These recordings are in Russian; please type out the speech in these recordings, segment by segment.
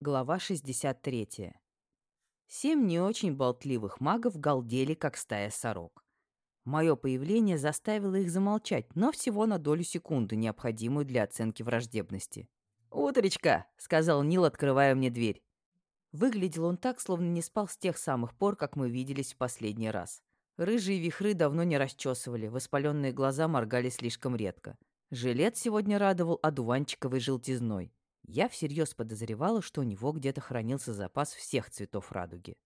Глава 63. Семь не очень болтливых магов галдели, как стая сорок. Мое появление заставило их замолчать, но всего на долю секунды, необходимую для оценки враждебности. «Утречка!» — сказал Нил, открывая мне дверь. Выглядел он так, словно не спал с тех самых пор, как мы виделись в последний раз. Рыжие вихры давно не расчесывали, воспаленные глаза моргали слишком редко. Жилет сегодня радовал одуванчиковой желтизной. Я всерьез подозревала, что у него где-то хранился запас всех цветов радуги.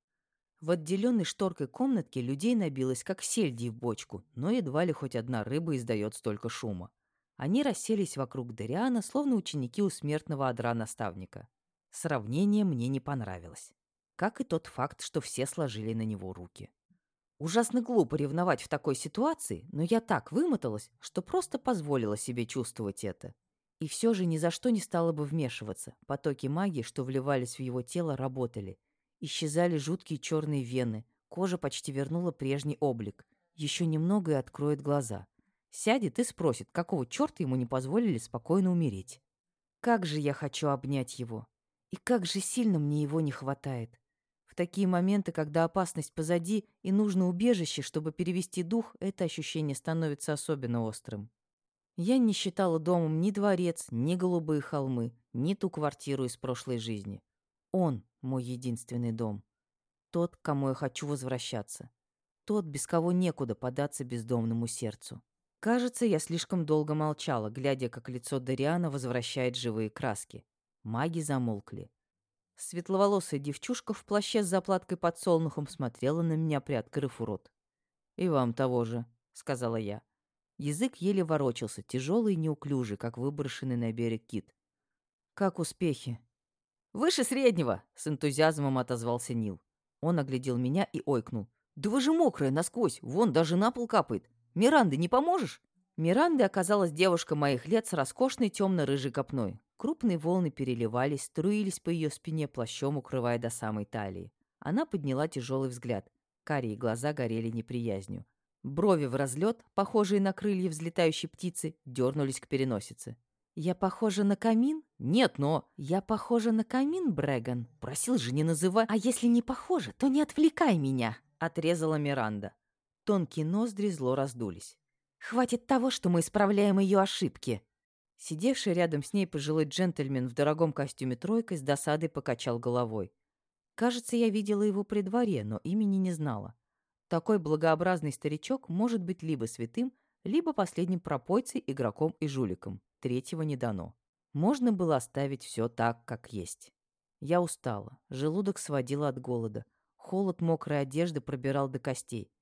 В отделенной шторкой комнатке людей набилось, как сельди в бочку, но едва ли хоть одна рыба издает столько шума. Они расселись вокруг Дариана, словно ученики у смертного одра наставника. Сравнение мне не понравилось. Как и тот факт, что все сложили на него руки. Ужасно глупо ревновать в такой ситуации, но я так вымоталась, что просто позволила себе чувствовать это. И все же ни за что не стало бы вмешиваться. Потоки магии, что вливались в его тело, работали. Исчезали жуткие черные вены, кожа почти вернула прежний облик. Еще немного и откроет глаза. Сядет и спросит, какого черта ему не позволили спокойно умереть. Как же я хочу обнять его. И как же сильно мне его не хватает. В такие моменты, когда опасность позади и нужно убежище, чтобы перевести дух, это ощущение становится особенно острым. Я не считала домом ни дворец, ни голубые холмы, ни ту квартиру из прошлой жизни. Он — мой единственный дом. Тот, к кому я хочу возвращаться. Тот, без кого некуда податься бездомному сердцу. Кажется, я слишком долго молчала, глядя, как лицо Дариана возвращает живые краски. Маги замолкли. Светловолосая девчушка в плаще с заплаткой под солнухом смотрела на меня, приоткрыв рот. «И вам того же», — сказала я. Язык еле ворочался, тяжелый и неуклюжий, как выброшенный на берег кит. «Как успехи?» «Выше среднего!» — с энтузиазмом отозвался Нил. Он оглядел меня и ойкнул. «Да вы же мокрая насквозь! Вон, даже на пол капает! Миранды не поможешь?» Мирандой оказалась девушка моих лет с роскошной темно-рыжей копной. Крупные волны переливались, струились по ее спине плащом, укрывая до самой талии. Она подняла тяжелый взгляд. Карие глаза горели неприязнью. Брови в разлет, похожие на крылья взлетающей птицы, дернулись к переносице. «Я похожа на камин?» «Нет, но...» «Я похожа на камин, Брэгон?» «Просил же не называть...» «А если не похожа, то не отвлекай меня!» Отрезала Миранда. Тонкие ноздри зло раздулись. «Хватит того, что мы исправляем ее ошибки!» Сидевший рядом с ней пожилой джентльмен в дорогом костюме тройкой с досадой покачал головой. Кажется, я видела его при дворе, но имени не знала. Такой благообразный старичок может быть либо святым, либо последним пропойцей, игроком и жуликом. Третьего не дано. Можно было оставить все так, как есть. Я устала. Желудок сводила от голода. Холод мокрой одежды пробирал до костей.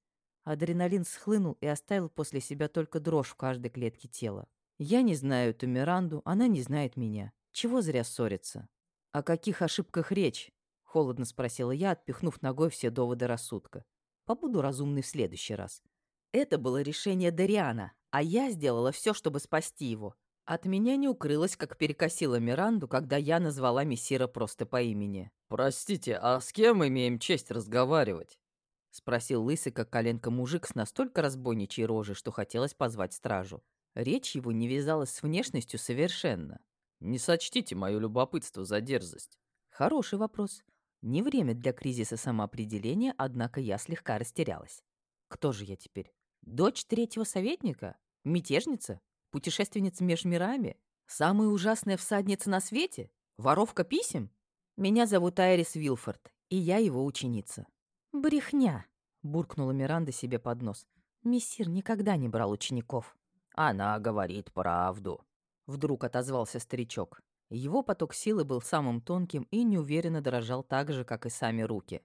Адреналин схлынул и оставил после себя только дрожь в каждой клетке тела. Я не знаю эту Миранду, она не знает меня. Чего зря ссориться? О каких ошибках речь? Холодно спросила я, отпихнув ногой все доводы рассудка. Побуду разумной в следующий раз. Это было решение Дариана, а я сделала все, чтобы спасти его. От меня не укрылось, как перекосила Миранду, когда я назвала мессира просто по имени. «Простите, а с кем имеем честь разговаривать?» — спросил лысый, как коленка мужик с настолько разбойничьей рожей, что хотелось позвать стражу. Речь его не вязалась с внешностью совершенно. «Не сочтите мое любопытство за дерзость». Хороший вопрос. Не время для кризиса самоопределения, однако я слегка растерялась. Кто же я теперь? Дочь третьего советника? Мятежница? Путешественница меж мирами? Самая ужасная всадница на свете? Воровка писем? Меня зовут Айрис Вилфорд, и я его ученица. «Брехня!» — буркнула Миранда себе под нос. «Мессир никогда не брал учеников». «Она говорит правду», — вдруг отозвался старичок. Его поток силы был самым тонким и неуверенно дрожал так же, как и сами руки.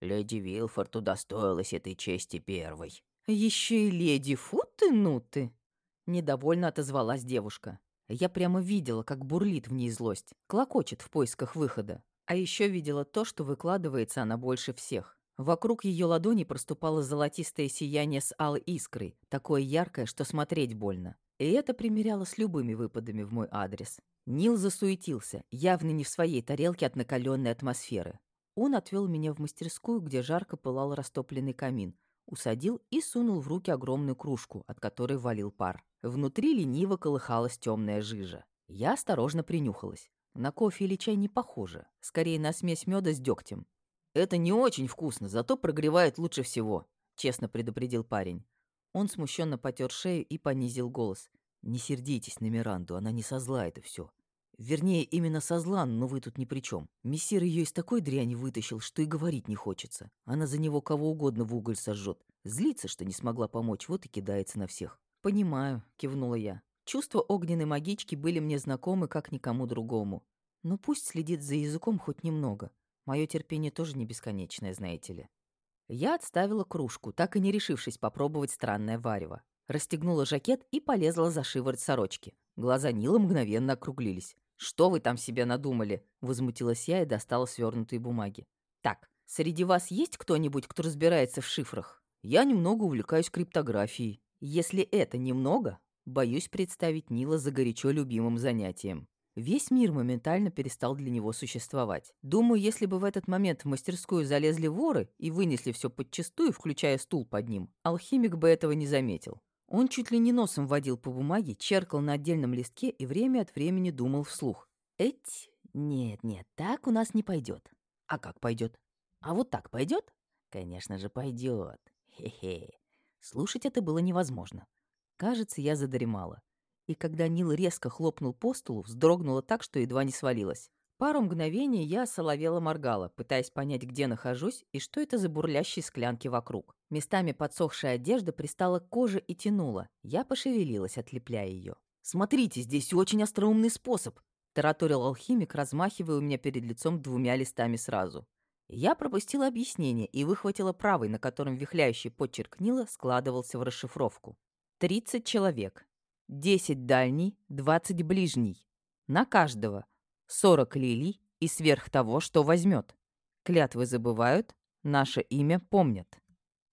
«Леди Вилфорд удостоилась этой чести первой». «Еще и леди Футы, ну ты!» Недовольно отозвалась девушка. Я прямо видела, как бурлит в ней злость, клокочет в поисках выхода. А еще видела то, что выкладывается она больше всех. Вокруг ее ладони проступало золотистое сияние с алой искрой, такое яркое, что смотреть больно. И это примеряло с любыми выпадами в мой адрес. Нил засуетился, явно не в своей тарелке от накаленной атмосферы. Он отвел меня в мастерскую, где жарко пылал растопленный камин, усадил и сунул в руки огромную кружку, от которой валил пар. Внутри лениво колыхалась темная жижа. Я осторожно принюхалась. На кофе или чай не похоже, скорее на смесь меда с дегтем. «Это не очень вкусно, зато прогревает лучше всего», — честно предупредил парень. Он смущенно потер шею и понизил голос. «Не сердитесь на Миранду, она не со зла это все. Вернее, именно со зла, но вы тут ни при чем. Мессир ее из такой дряни вытащил, что и говорить не хочется. Она за него кого угодно в уголь сожжет. Злится, что не смогла помочь, вот и кидается на всех». «Понимаю», — кивнула я. Чувства огненной магички были мне знакомы, как никому другому. Но пусть следит за языком хоть немного. Мое терпение тоже не бесконечное, знаете ли. Я отставила кружку, так и не решившись попробовать странное варево. Расстегнула жакет и полезла за шиворот сорочки. Глаза Нила мгновенно округлились. «Что вы там себе надумали?» — возмутилась я и достала свернутые бумаги. «Так, среди вас есть кто-нибудь, кто разбирается в шифрах? Я немного увлекаюсь криптографией. Если это немного, боюсь представить Нила за горячо любимым занятием. Весь мир моментально перестал для него существовать. Думаю, если бы в этот момент в мастерскую залезли воры и вынесли все подчистую, включая стул под ним, алхимик бы этого не заметил. Он чуть ли не носом водил по бумаге, черкал на отдельном листке и время от времени думал вслух. «Эть, нет, нет, так у нас не пойдет. А как пойдет? А вот так пойдет? Конечно же, пойдет. Хе-хе. Слушать это было невозможно. Кажется, я задремала. И когда Нил резко хлопнул по столу, вздрогнула так, что едва не свалилась. Пару мгновений я соловела моргала, пытаясь понять, где нахожусь и что это за бурлящие склянки вокруг. Местами подсохшая одежда пристала к коже и тянула. Я пошевелилась, отлепляя ее. «Смотрите, здесь очень остроумный способ!» — тараторил алхимик, размахивая у меня перед лицом двумя листами сразу. Я пропустила объяснение и выхватила правый, на котором вихляющий подчерк Нила складывался в расшифровку. Тридцать человек. Десять дальний, двадцать ближний. На каждого. сорок лилий и сверх того, что возьмет. Клятвы забывают, наше имя помнят.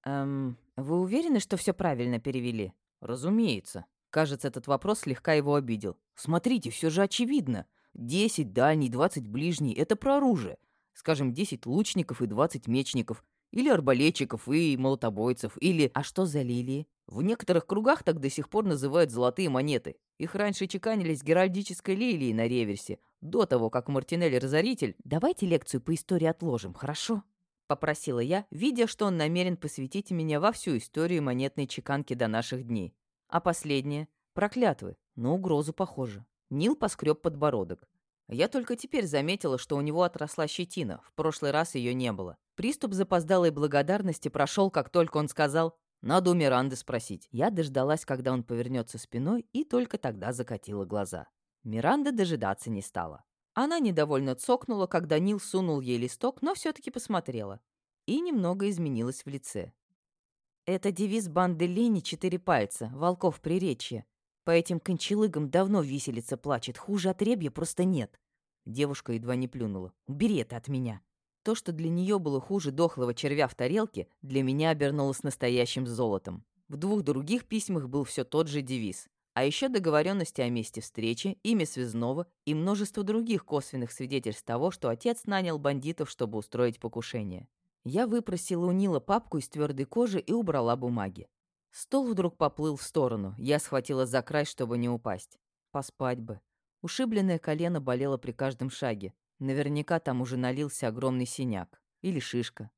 Эм, вы уверены, что все правильно перевели? Разумеется. Кажется, этот вопрос слегка его обидел. Смотрите, все же очевидно. Десять дальний, двадцать ближний — это про оружие. Скажем, десять лучников и двадцать мечников. Или арбалетчиков и молотобойцев. Или... А что за лилии? В некоторых кругах так до сих пор называют золотые монеты. Их раньше чеканились геральдической лилией на реверсе, до того, как Мартинелли-разоритель... «Давайте лекцию по истории отложим, хорошо?» — попросила я, видя, что он намерен посвятить меня во всю историю монетной чеканки до наших дней. А последнее — проклятвы, на угрозу похоже. Нил поскреб подбородок. Я только теперь заметила, что у него отросла щетина, в прошлый раз ее не было. Приступ запоздалой благодарности прошел, как только он сказал надо у Миранды спросить. Я дождалась, когда он повернется спиной, и только тогда закатила глаза. Миранда дожидаться не стала. Она недовольно цокнула, когда Нил сунул ей листок, но все-таки посмотрела. И немного изменилась в лице. Это девиз банды Лени «Четыре пальца», волков приречья. По этим кончелыгам давно виселица плачет, хуже отребья просто нет. Девушка едва не плюнула. «Убери это от меня!» То, что для нее было хуже дохлого червя в тарелке, для меня обернулось настоящим золотом. В двух других письмах был все тот же девиз. А еще договоренности о месте встречи, имя связного и множество других косвенных свидетельств того, что отец нанял бандитов, чтобы устроить покушение. Я выпросила у Нила папку из твердой кожи и убрала бумаги. Стол вдруг поплыл в сторону. Я схватила за край, чтобы не упасть. Поспать бы. Ушибленное колено болело при каждом шаге. Наверняка там уже налился огромный синяк. Или шишка.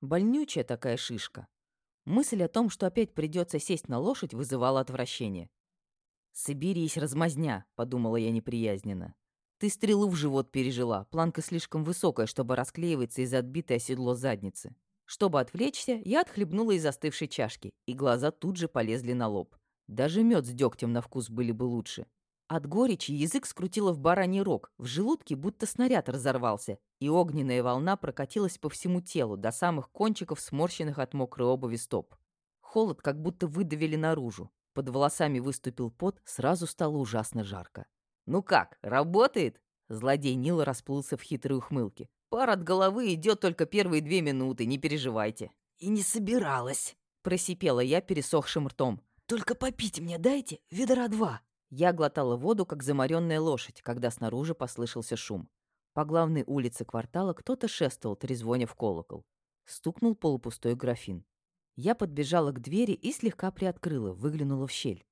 Больнючая такая шишка. Мысль о том, что опять придется сесть на лошадь, вызывала отвращение. «Соберись, размазня», — подумала я неприязненно. «Ты стрелу в живот пережила, планка слишком высокая, чтобы расклеиваться из отбитой оседло задницы». Чтобы отвлечься, я отхлебнула из остывшей чашки, и глаза тут же полезли на лоб. Даже мед с дегтем на вкус были бы лучше. От горечи язык скрутило в бараний рог, в желудке будто снаряд разорвался, и огненная волна прокатилась по всему телу, до самых кончиков сморщенных от мокрой обуви стоп. Холод как будто выдавили наружу. Под волосами выступил пот, сразу стало ужасно жарко. «Ну как, работает?» Злодей Нила расплылся в хитрой ухмылке. «Пар от головы идет только первые две минуты, не переживайте». «И не собиралась», — просипела я пересохшим ртом. «Только попить мне дайте, ведра два». Я глотала воду, как заморенная лошадь, когда снаружи послышался шум. По главной улице квартала кто-то шествовал, трезвоня в колокол. Стукнул полупустой графин. Я подбежала к двери и слегка приоткрыла, выглянула в щель.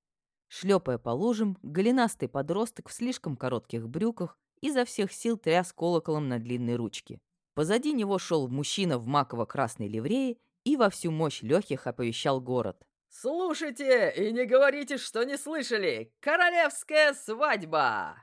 Шлепая по лужам, голенастый подросток в слишком коротких брюках изо всех сил тряс колоколом на длинной ручке. Позади него шел мужчина в маково-красной ливрее и во всю мощь легких оповещал город. «Слушайте и не говорите, что не слышали! Королевская свадьба!»